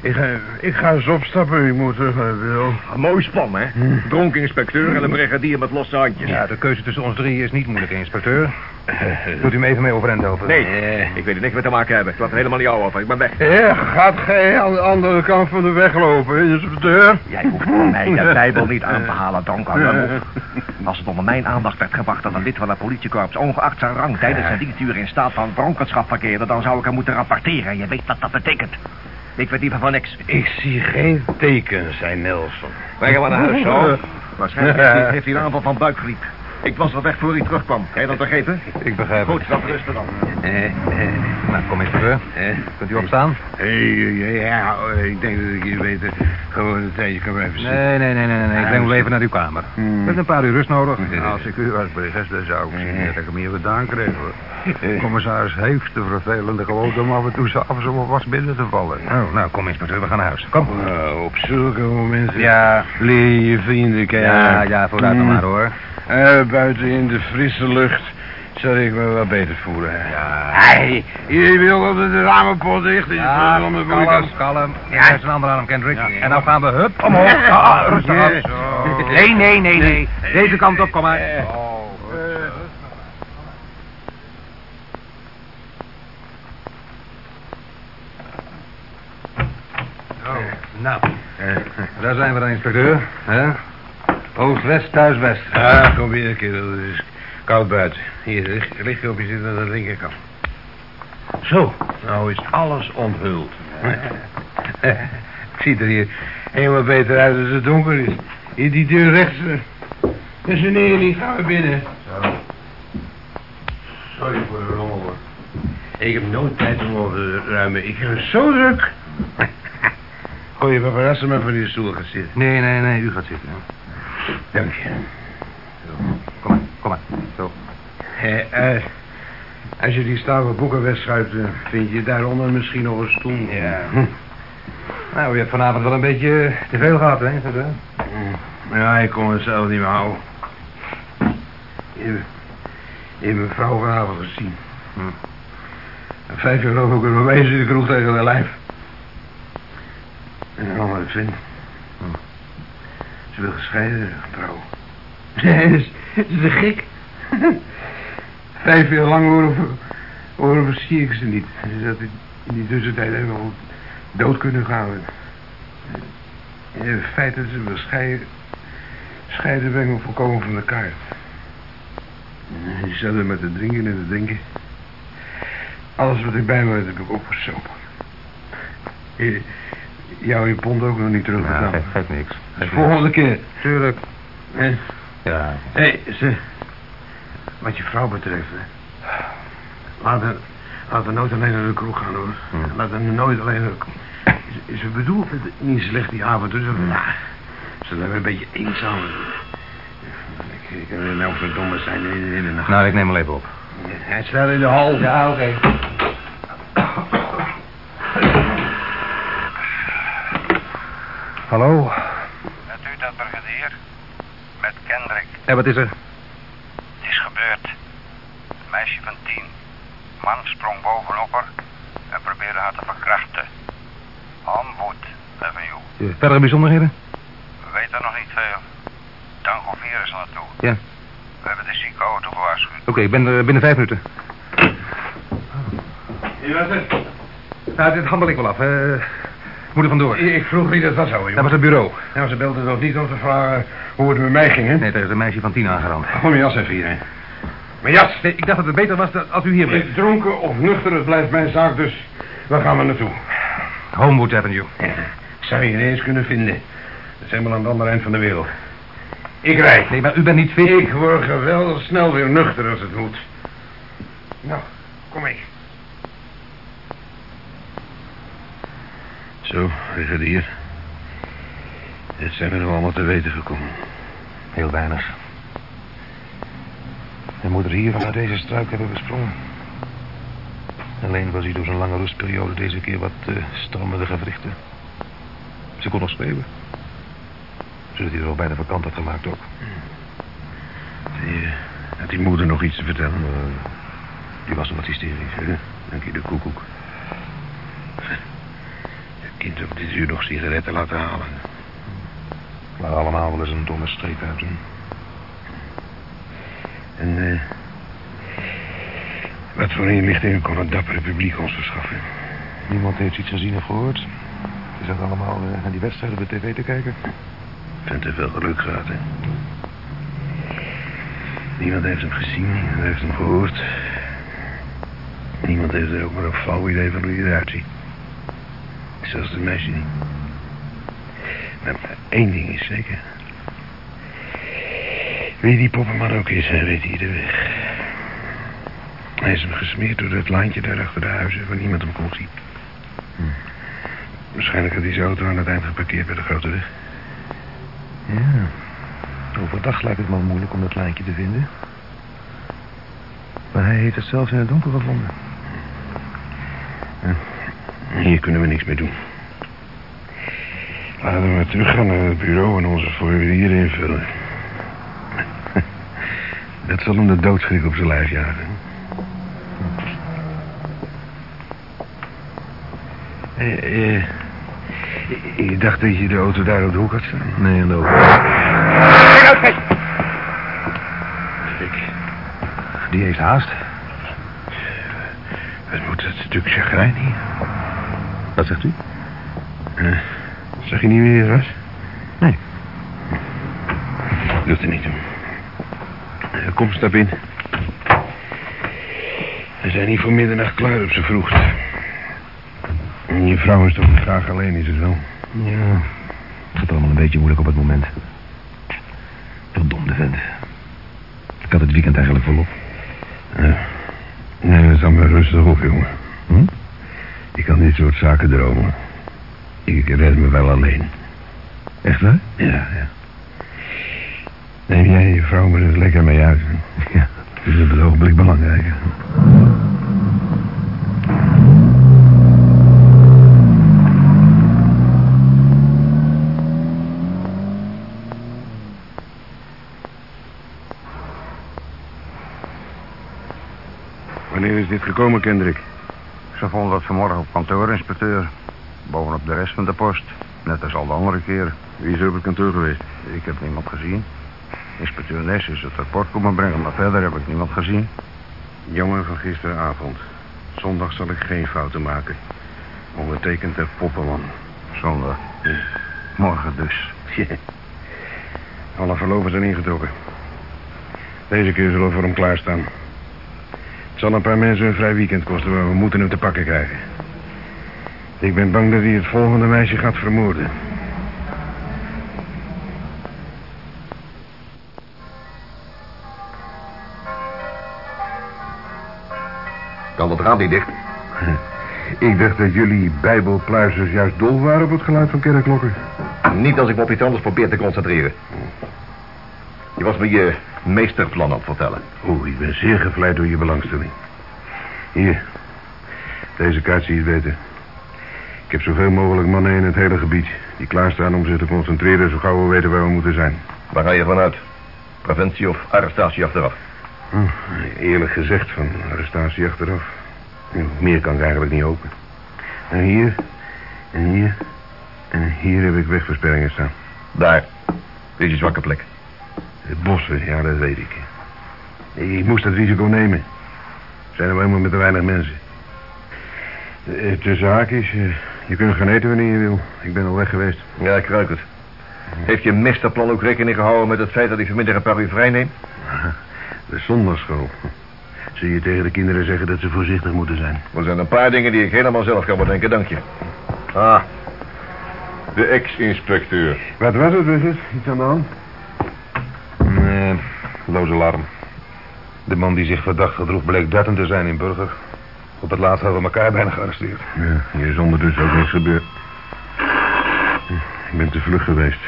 ik ga, ik ga eens opstappen. Ik moet terug naar Wil.
Een mooi span, hè? Dronken inspecteur en een brigadier met losse handjes.
Ja, de keuze tussen ons drie is niet moeilijk, inspecteur. Doet u me even mee overeind helpen?
Nee, ik weet er niks mee te maken hebben. Ik laat het helemaal niet jou over. Ik ben weg.
Ja, gaat gij aan de andere kant van de weg lopen, inspecteur?
Jij hoeft van mij de Bijbel niet aan te halen, dronken. Als het onder mijn aandacht werd gebracht dat een lid van het politiekorps, ongeacht zijn rang, tijdens zijn dienstuur in staat van dronkenschap verkeerde, dan zou ik hem moeten rapporteren. Je weet wat dat betekent. Ik weet liever van niks.
Ik zie geen tekens, zei Nelson.
Breng hem maar naar huis, zo. Waarschijnlijk heeft hij, heeft hij een aanval van buikgriep. Ik was al weg voor hij terugkwam. Kan je dat begrepen?
Ik begrijp het.
Goed, dan rusten dan.
Eh, eh,
Nou, kom inspecteur.
eh.
Kunt u opstaan?
Hey, ja, eh, ik denk dat ik hier beter gewoon een tijdje kan blijven zitten.
Nee, nee, nee, nee, nee. Ik breng u even naar uw kamer.
Hmm.
Heeft een paar uur rust nodig.
Als ik u was, dan zou ik zien dat ik hem hier gedaan kreeg, hoor. De commissaris heeft de vervelende gewoonte om af en toe s'avonds om was binnen te vallen.
Oh, nou, kom inspecteur, we gaan naar huis. Kom.
Nou, op zulke momenten
Ja.
leer je vrienden kennen.
Ja, ja, vooruit dan maar, hoor.
Eh, buiten in de frisse lucht zal ik me wel beter voelen.
Ja.
Hey, je wil dat de ramenpot dicht is.
Ja, kalm,
boeikant.
kalm.
Ja.
Ja. is een andere arm, Kendrick.
Ja.
En nou gaan we, hup, omhoog.
Ja.
Ah, rustig aan. Nee, nee, nee, nee. Deze kant op, kom maar. Oh, nou, daar zijn we dan, inspecteur. hè? Oost-west, thuis-west.
Ah, kom hier, kerel. Het is koud buiten. Hier, licht, lichtknopje zit aan de linkerkant. Zo, nou is alles onthuld. Het ziet er hier helemaal beter uit als het donker is. Hier die deur rechts. eh. Dus wanneer niet, gaan we binnen. Zo. Sorry voor de rommel, hoor. Ik heb nooit tijd om op te ruimen. Ik heb het zo druk. Goeie paparazzen maar van die stoel gaan zitten.
Nee, nee, nee, u gaat zitten.
Dank je.
Kom maar, kom maar. Zo.
Eh, eh, als je die stapel boeken wegschuift, eh, vind je daaronder misschien nog een stoel.
Ja. Nou, u hebt vanavond wel een beetje eh, te veel gehad, hè, inspecteur?
Ja, ik kon het zelf niet meer houden. Je, je hebt mijn vrouw vanavond gezien.
Hm.
Vijf jaar geloof ik er bij in de kroeg tegen de lijf. En dan wat ik vind.
Hm.
Ze wil gescheiden trouwen. Ze is, ze is gek. Vijf jaar lang horen, horen zie ik ze niet. Ze had in die tussentijd helemaal dood kunnen gaan. In feite dat ze wil scheiden, scheiden ben ik me volkomen van de kaart. Je zat er met te drinken en te drinken. Alles wat ik bij me had, heb ik opgesopen. Je- Jou je pond ook nog niet teruggedaan.
geeft, geeft niks.
De volgende keer.
Tuurlijk. Ja.
Hé, ze. Wat je vrouw betreft, hè. Laat haar, laat haar nooit alleen naar de kroeg gaan, hoor.
Hm.
Laat haar nooit alleen naar de kroeg. Ze, ze bedoelt het niet slecht die avond, dus...
Hm.
Ja, ze zijn een beetje eenzaam. Ik, ik kan nou verdomme zijn in, in de nacht.
Nou, ik neem hem even op.
Hij staat in de hal.
Ja, oké. Hallo?
Bent u dat brigadier? Met
Ja, wat is er?
Het is gebeurd. Een meisje van tien. Man sprong bovenop haar en probeerde haar te verkrachten. Onwood Avenue.
Eh, Verdere bijzonderheden?
We weten nog niet veel. Tango 4 is er naartoe.
Ja.
We hebben de ziekenauto gewaarschuwd.
Oké, ik ben er binnen vijf minuten.
Het?
Nou, dit handel ik wel af. eh moet er vandoor.
Ik vroeg wie dat was.
Dat was het bureau.
Nou, ze belden toch niet om te vragen hoe het met mij ging, hè?
Nee, daar is een meisje van tien aangerand.
Gooi mijn jas even hier, hè. Mijn jas!
Nee, ik dacht dat het beter was dat als u hier bleef.
Ik dronken of nuchter, het blijft mijn zaak, dus waar gaan we naartoe?
Homewood Avenue.
Zou je ineens kunnen vinden. Dat is helemaal aan het andere eind van de wereld. Ik rijd.
Nee, maar u bent niet fit.
Ik word geweldig snel weer nuchter als het moet. Nou, kom mee. Zo, brigadier. Dit zijn we nog allemaal te weten gekomen.
Heel weinig. Hij moet er hier vanuit deze struik hebben gesprongen. Alleen was hij door zijn lange rustperiode deze keer wat uh, de gewrichten. Ze kon nog schreeuwen. Zodat hij er al bijna van kant had gemaakt ook.
Die, uh, had die moeder nog iets te vertellen?
Uh, die was nog wat hysterisch.
Ja, dank je de koekoek. Kind op dit uur nog sigaretten laten halen.
Maar allemaal wel eens een domme streep uit doen.
En eh. wat voor inlichting kon het dappere publiek ons verschaffen?
Niemand heeft iets gezien of gehoord. Ze zaten allemaal uh, naar die wedstrijd op de tv te kijken.
Vindt er veel geluk gehad, hè? Niemand heeft hem gezien, niemand heeft hem gehoord. Niemand heeft er ook maar een flauw idee van hoe hij eruit ziet. Zelfs de meisje. Maar één ding is zeker. Wie die poppenman ook is, hij weet hier de weg. Hij is hem gesmeerd door dat lijntje daar achter de huizen... waar niemand hem kon zien. Hm. Waarschijnlijk had hij zijn auto aan het eind geparkeerd bij de grote weg.
Ja. Overdag lijkt het me moeilijk om dat lijntje te vinden. Maar hij heeft het zelfs in het donker gevonden.
Hier kunnen we niks meer doen. Laten we teruggaan naar het bureau en onze formulieren invullen. Dat zal hem de doodschrik op zijn lijf jagen. Eh, eh, ik dacht dat je de auto daar op de hoek had staan.
Nee, aan de!
Kijk.
Die heeft haast.
Wat moet dat stuk chagrijn hier?
Wat zegt u?
Uh, zag je niet het was?
Nee.
Doet er niet om. Uh, kom, stap in. We zijn hier voor middernacht klaar op z'n vroegst. Je vrouw is toch niet graag alleen, is het wel?
Ja, het gaat allemaal een beetje moeilijk op het moment. Verdomde vent. Ik had het weekend eigenlijk volop.
Ja. Nee, dat is dan maar rustig op, jongen.
Hm?
Ik kan dit soort zaken dromen. Ik red me wel alleen.
Echt waar?
Ja, ja. Neem jij je vrouw maar eens lekker mee uit.
Ja,
dat is op het ogenblik belangrijk. Wanneer is dit gekomen, Kendrick?
Ze vonden dat vanmorgen op kantoor, inspecteur. Bovenop de rest van de post. Net als al de andere keren.
Wie is er op het kantoor geweest?
Ik heb niemand gezien. Inspecteur Nes is het rapport komen brengen, maar verder heb ik niemand gezien.
Jongen van gisteravond. Zondag zal ik geen fouten maken. Ondertekend de Poppenman.
Zondag.
Ja.
Morgen dus.
Alle verloven zijn ingetrokken. Deze keer zullen we voor hem klaarstaan. Het zal een paar mensen een vrij weekend kosten, maar we moeten hem te pakken krijgen. Ik ben bang dat hij het volgende meisje gaat vermoorden.
Kan het raam niet dicht?
Ik dacht dat jullie bijbelpluizers juist dol waren op het geluid van kerkklokken.
Niet als ik me op iets anders probeer te concentreren. Je was me je meesterplan het vertellen.
Oeh, ik ben zeer gevleid door je belangstelling. Hier, deze kaart zie je beter. Ik heb zoveel mogelijk mannen in het hele gebied... die klaarstaan om zich te concentreren... zo gauw we weten waar we moeten zijn.
Waar ga je vanuit? Preventie of arrestatie achteraf?
Hm, eerlijk gezegd van arrestatie achteraf. Meer kan ik eigenlijk niet hopen. En hier, en hier, en hier heb ik wegversperringen staan.
Daar. Je zwakke plek.
Het bossen, ja, dat weet ik. Ik moest dat risico nemen. Zijn er helemaal met te weinig mensen. Eh, Tussen haakjes, eh, je kunt gaan eten wanneer je wil. Ik ben al weg geweest.
Ja, ik ruik het. Heeft je mesterplan ook rekening gehouden met het feit dat ik vanmiddag een paar uur vrij neem?
De zondagschool. Zul je tegen de kinderen zeggen dat ze voorzichtig moeten zijn?
Er zijn een paar dingen die ik helemaal zelf kan bedenken, dank je. Ah, de ex-inspecteur.
Wat was het, Richard? Iets aan de hand?
Nee, loze alarm. De man die zich verdacht gedroeg bleek Dutton te zijn in Burger. Op het laatst hadden we elkaar bijna gearresteerd.
Ja, hier is ondertussen ook niks gebeurd. Ik ben te vlug geweest.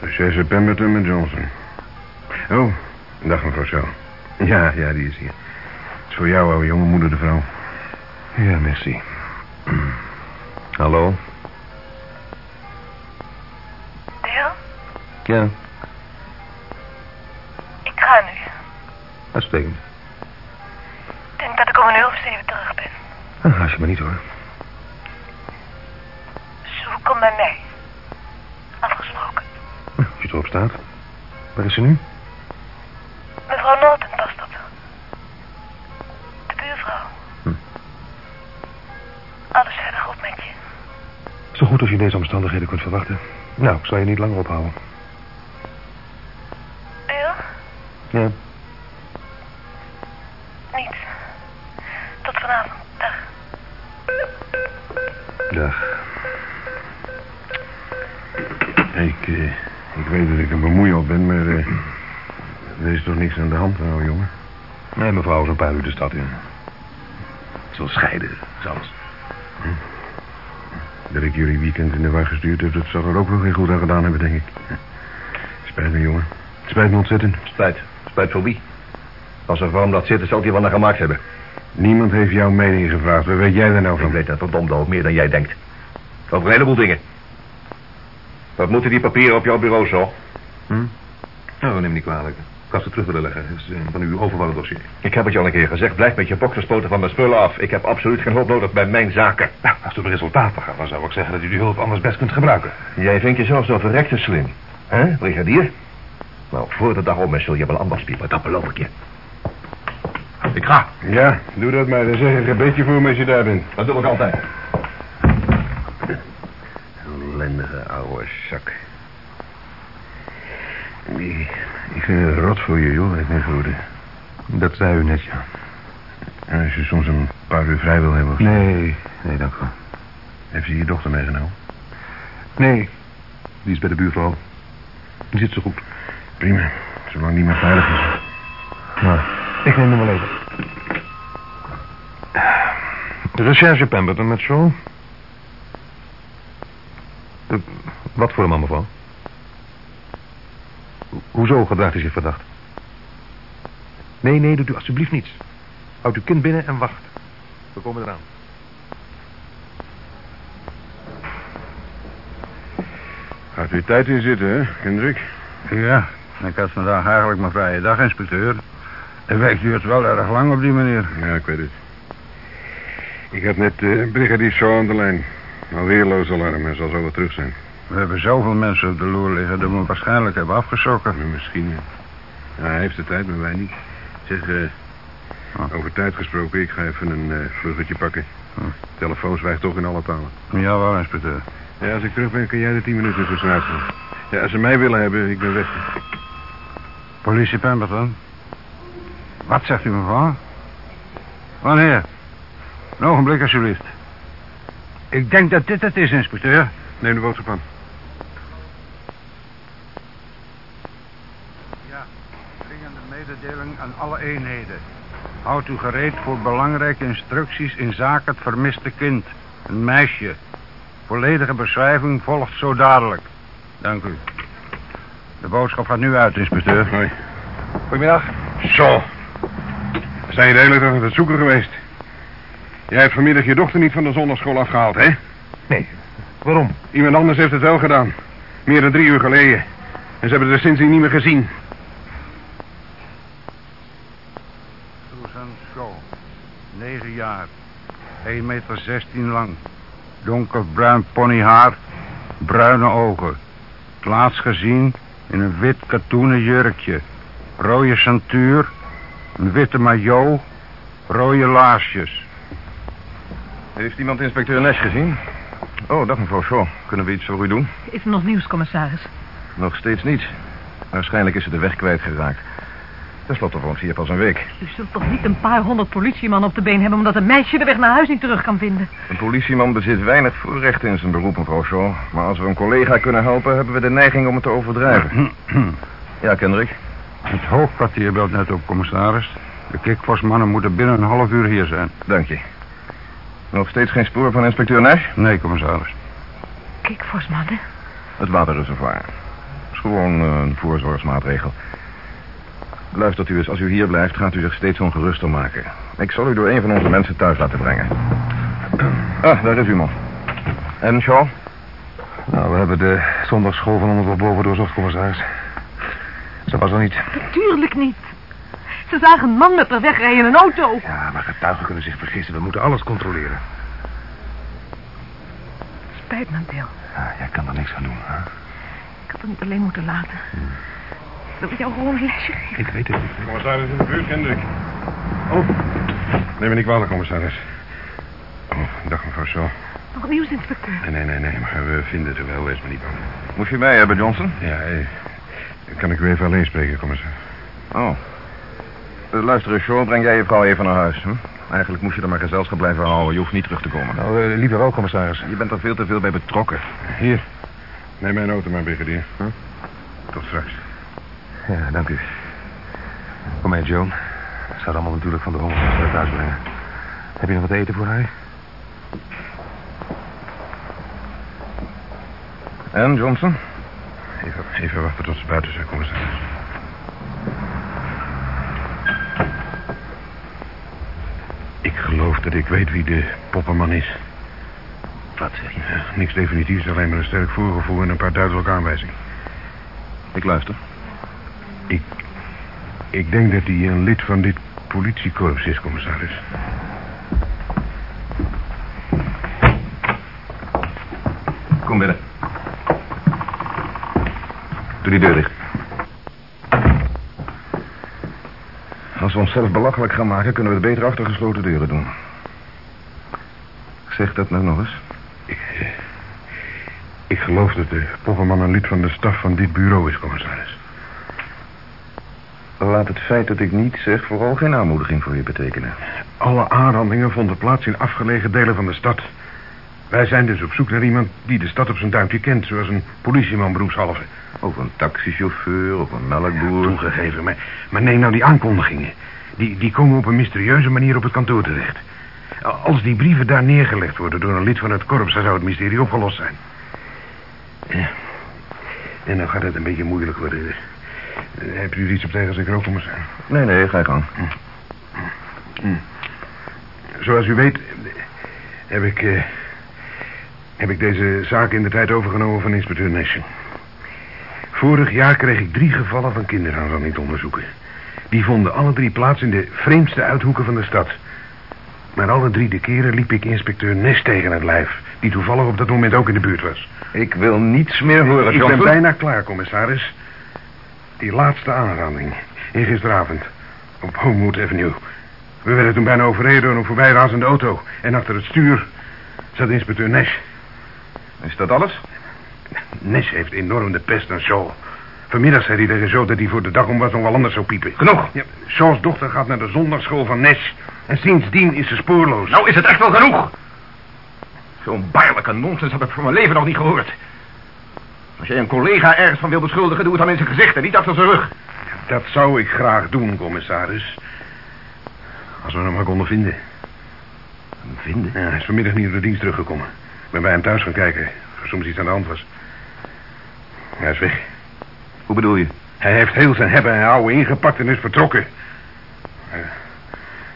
Recherche Pemberton met Johnson. Oh, dag mevrouw Shaw. Ja, ja, die is hier. Het is voor jou, oude jonge moeder de vrouw.
Ja, merci. Hallo?
Deel,
Ja,
ik ga nu.
uitstekend.
Ik denk dat ik om een uur of zeven terug ben.
Ah, als je maar niet hoor.
Sue, kom bij mij. Afgesproken.
Als je erop staat. Waar is ze nu?
Mevrouw Norton past op. De buurvrouw.
Hm.
Alles verder goed met je.
Zo goed als je in deze omstandigheden kunt verwachten. Nou, ik zal je niet langer ophouden. Ja.
Niets. Tot vanavond. Dag.
Dag.
Ik, eh, ik weet dat ik een bemoeial ben, maar... eh, er is toch niks aan de hand, oude jongen?
Nee, mevrouw is een paar uur de stad in. Zal scheiden, zelfs.
Dat ik jullie weekend in de war gestuurd heb, dat zal er ook wel geen goed aan gedaan hebben, denk ik. Spijt me, jongen. Spijt me ontzettend.
Spijt. Spijt voor wie? Als er voor hem dat zitten, zal hij wel naar gemaakt hebben.
Niemand heeft jouw mening gevraagd. Wat weet jij daar nou
Ik
van?
weet dat verdomd al meer dan jij denkt. Over een heleboel dingen. Wat moeten die papieren op jouw bureau zo?
Hm? Nou, neem me niet kwalijk. Ik had ze terug willen leggen. Het is eh, van uw overvallen dossier.
Ik heb het je al een keer gezegd. Blijf met je bokgespoten van mijn spullen af. Ik heb absoluut geen hulp nodig bij mijn zaken.
Nou, als het op resultaten gaat, dan zou ik zeggen dat u die hulp anders best kunt gebruiken.
Jij vindt jezelf zo verrekte slim. hè, brigadier? Nou, voor de dag om is zul je wel anders piepen. Dat beloof ik je. Ik ga.
Ja, doe dat maar. Dan zeg ik een beetje voor me als je daar bent.
Dat doe ik altijd.
Ellendige oude zak. Ik, ik vind het rot voor je, joh, ik ben goede.
Dat zei u net, ja.
En als je soms een paar uur vrij wil hebben... of zo.
Nee, nee, dank u.
Heeft ze je dochter meegenomen?
Nee, die is bij de buurvrouw. Die zit zo goed.
Prima, zolang die maar veilig is.
Nou, ik neem hem wel even. De recherche Pemberton met Shaw. Eh, Wat voor een man, mevrouw? Ho- Hoezo gedraagt hij zich verdacht? Nee, nee, doet u alsjeblieft niets. Houd uw kind binnen en wacht. We komen eraan.
Gaat weer tijd in zitten, hè, Kendrick?
Ja, ik had vandaag eigenlijk mijn vrije dag, inspecteur. De week duurt wel erg lang op die manier.
Ja, ik weet het. Ik had net eh brigadier Shaw aan de lijn. Alweer loos alarm, hij zal zo wel terug zijn.
We hebben zoveel mensen op de loer liggen dat we hem waarschijnlijk hebben afgesokken.
Misschien, ja. Ja, hij heeft de tijd, maar wij niet. Zeg, eh,
Ah.
over tijd gesproken, ik ga even een eh vluggetje pakken.
Ah.
Telefoon zwijgt toch in alle talen.
Jawel, inspecteur.
Ja, als ik terug ben, kun jij de tien minuten gaan. Ja, als ze mij willen hebben, ik ben weg.
Politie Pemberton. Wat zegt u, mevrouw? Wanneer? Een ogenblik, alsjeblieft. Ik denk dat dit het is, inspecteur.
Neem de boodschap aan.
Ja, dringende mededeling aan alle eenheden. Houd u gereed voor belangrijke instructies in zaken het vermiste kind. Een meisje. Volledige beschrijving volgt zo dadelijk. Dank u. De boodschap gaat nu uit, inspecteur.
Hoi.
Goedemiddag.
Zo. Zijn je de hele dag aan het zoeken geweest? Jij hebt vanmiddag je dochter niet van de zondagschool afgehaald, hè?
Nee, waarom?
Iemand anders heeft het wel gedaan. Meer dan drie uur geleden. En ze hebben er sindsdien niet meer gezien.
Susan Shaw. 9 jaar. 1 meter 16 lang. Donkerbruin ponyhaar. Bruine ogen. Het laatst gezien in een wit katoenen jurkje. rode centuur, een witte maillot, rode laarsjes.
Heeft iemand inspecteur Nash gezien? Oh, dag mevrouw Shaw. Kunnen we iets voor u doen?
Is er nog nieuws, commissaris?
Nog steeds niet. Waarschijnlijk is ze de weg kwijtgeraakt. Ten slotte woont ze hier pas een week.
U zult toch niet een paar honderd politiemannen op de been hebben... omdat een meisje de weg naar huis niet terug kan vinden?
Een politieman bezit weinig voorrechten in zijn beroep, mevrouw Shaw. Maar als we een collega kunnen helpen, hebben we de neiging om het te overdrijven. Ja, Kendrick?
Het hoofdkwartier belt net op, commissaris. De kikvosmannen moeten binnen een half uur hier zijn.
Dank je. Nog steeds geen spoor van inspecteur Nash?
Nee, commissaris.
Kijk, Vosmannen.
Het waterreservoir. is gewoon eh, een voorzorgsmaatregel. Luistert u eens, als u hier blijft, gaat u zich steeds ongeruster maken. Ik zal u door een van onze mensen thuis laten brengen. Ah, daar is u, man. En, Shaw?
Nou, we hebben de zondagsschool van onder tot boven doorzocht, commissaris. Ze was er niet.
Natuurlijk niet. Ze zagen een man met haar wegrijden in een auto.
Ja, maar getuigen kunnen zich vergissen. We moeten alles controleren.
Spijt me, Deel.
Ja, jij kan er niks aan doen, hè?
Ik had het niet alleen moeten laten. Wil ik jou gewoon een lesje geven?
Ik weet het niet.
Commissaris in de buurt, Hendrik. Oh. Neem me niet kwalijk, commissaris. Oh, dag mevrouw Shaw.
Nog nieuws, inspecteur.
Nee, nee, nee, nee, maar we vinden het er wel. Wees me niet bang.
Moest je mij hebben, Johnson?
Ja, eh, kan ik u even alleen spreken, commissaris?
Oh. Uh, luister eens, Shaw, breng jij je vrouw even naar huis. Hm? Eigenlijk moest je er maar gezelschap blijven houden. Je hoeft niet terug te komen.
Nou, eh, liever wel, commissaris.
Je bent er veel te veel bij betrokken.
Hier. Neem mijn auto maar, brigadier.
Hm?
Tot straks.
Ja, dank u. Kom mee, Joan. Ze allemaal natuurlijk van de honger thuis brengen. Heb je nog wat eten voor haar?
En, Johnson?
Even, even wachten tot ze buiten zijn, commissaris. Ik geloof dat ik weet wie de poppenman is.
Wat zeg je?
Niks definitiefs, alleen maar een sterk voorgevoel en een paar duidelijke aanwijzingen.
Ik luister.
Ik, denk dat hij een lid van dit politiekorps is, commissaris.
Kom binnen. Doe die deur dicht. Als we onszelf belachelijk gaan maken, kunnen we het beter achter gesloten deuren doen. Zeg dat nou nog eens.
Ik, eh, ik geloof dat de poppenman een lid van de staf van dit bureau is, commissaris.
Laat het feit dat ik niet zeg vooral geen aanmoediging voor je betekenen.
Alle aanrandingen vonden plaats in afgelegen delen van de stad. Wij zijn dus op zoek naar iemand die de stad op zijn duimpje kent... zoals een politieman beroepshalve.
Of een taxichauffeur, of een melkboer.
Toegegeven, maar, maar neem nou die aankondigingen. Die, die komen op een mysterieuze manier op het kantoor terecht. Als die brieven daar neergelegd worden door een lid van het korps... dan zou het mysterie opgelost zijn. Ja. En dan gaat het een beetje moeilijk worden. Hebt u er iets op tegen als ik rook, commissaris?
Nee, nee, ga je gang.
Zoals u weet heb ik, eh, heb ik deze zaak in de tijd overgenomen van inspecteur Nation. Vorig jaar kreeg ik drie gevallen van kinderaanranding te onderzoeken. Die vonden alle drie plaats in de vreemdste uithoeken van de stad. Maar alle drie de keren liep ik inspecteur Nest tegen het lijf... die toevallig op dat moment ook in de buurt was.
Ik wil niets meer horen,
Ik ben bijna klaar, commissaris. Die laatste aanranding. In gisteravond. Op Homewood Avenue. We werden toen bijna overreden door een voorbijrazende auto. En achter het stuur zat inspecteur Nash.
Is dat alles?
Nash heeft enorm de pest aan Shaw. Vanmiddag zei hij tegen Shaw dat hij voor de dag om was nog wel anders zou piepen.
Genoeg.
Ja, Shaw's dochter gaat naar de zondagschool van Nash. En sindsdien is ze spoorloos.
Nou is het echt wel genoeg. Zo'n baarlijke nonsens heb ik voor mijn leven nog niet gehoord. Als jij een collega ergens van wil beschuldigen, doe het dan in zijn gezicht en niet achter zijn rug.
Dat zou ik graag doen, commissaris. Als we hem maar konden vinden.
Vinden?
Ja, hij is vanmiddag niet op de dienst teruggekomen. Ik ben bij hem thuis gaan kijken. Of er soms iets aan de hand was. Hij is weg.
Hoe bedoel je?
Hij heeft heel zijn hebben en houden ingepakt en is vertrokken.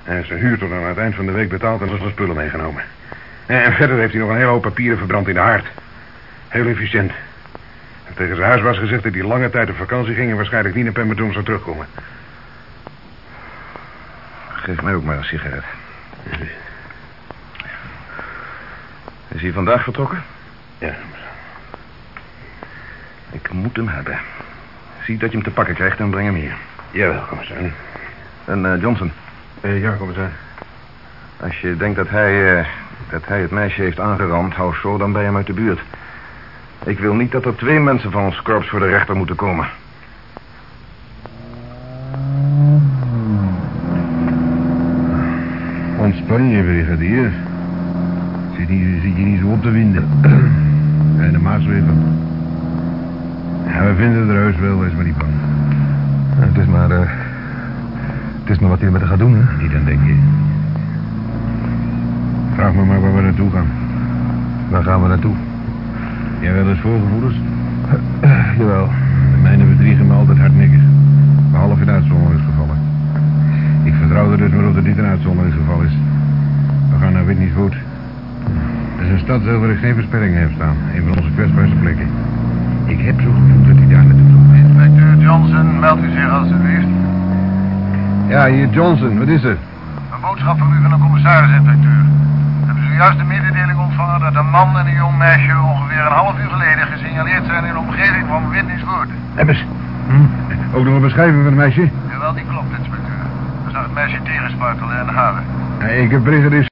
Hij heeft zijn huur tot aan het eind van de week betaald en zijn spullen meegenomen. En en verder heeft hij nog een hele hoop papieren verbrand in de haard. Heel efficiënt. Tegen zijn huisbaas gezegd dat hij lange tijd op vakantie ging... en waarschijnlijk niet naar Pemberton zou terugkomen.
Geef mij ook maar een sigaret. Is hij vandaag vertrokken?
Ja.
Ik moet hem hebben. Zie dat je hem te pakken krijgt en breng hem hier.
Jawel, commissaris.
En eh, Johnson,
Eh, ja, commissaris.
als je denkt dat hij, eh, dat hij het meisje heeft aangerand, hou zo dan bij hem uit de buurt. Ik wil niet dat er twee mensen van ons korps voor de rechter moeten komen.
Ontspan je, brigadier. Zit, niet, zit je niet zo op te winden. en de maasweven. Ja, we vinden het eruit wel, wees maar niet bang.
Het is maar... eh, het is maar wat hij met haar gaat doen, hè?
Niet aan denken. Vraag me maar waar we naartoe gaan.
Waar gaan we naartoe?
Jij wel eens voorgevoelens?
Jawel.
De mijne bedriegen me altijd hardnekkig. Behalve in uitzonderingsgevallen. Ik vertrouw er dus maar op dat dit een uitzonderingsgeval is. We gaan naar Whitney's Wood. Dat is een stad waar ik geen versperringen heb staan. Een van onze kwetsbaarste plekken. Ik heb zo gevoeld dat hij daar naartoe gaat.
Inspecteur Johnson, meldt u zich alstublieft.
Ja, hier Johnson, wat is er?
Een boodschap voor u van de commissaris-inspecteur. We hebben zojuist de mededeling ontvangen dat een man en een jong meisje ongeveer een half uur geleden gesignaleerd zijn in de omgeving van Whitney's Wood.
Hebben ze. Hm? Ook nog een beschrijving van het meisje?
Jawel, die klopt, inspecteur. We zag het meisje tegenspartelen en haren.
Ja, ik heb brigadier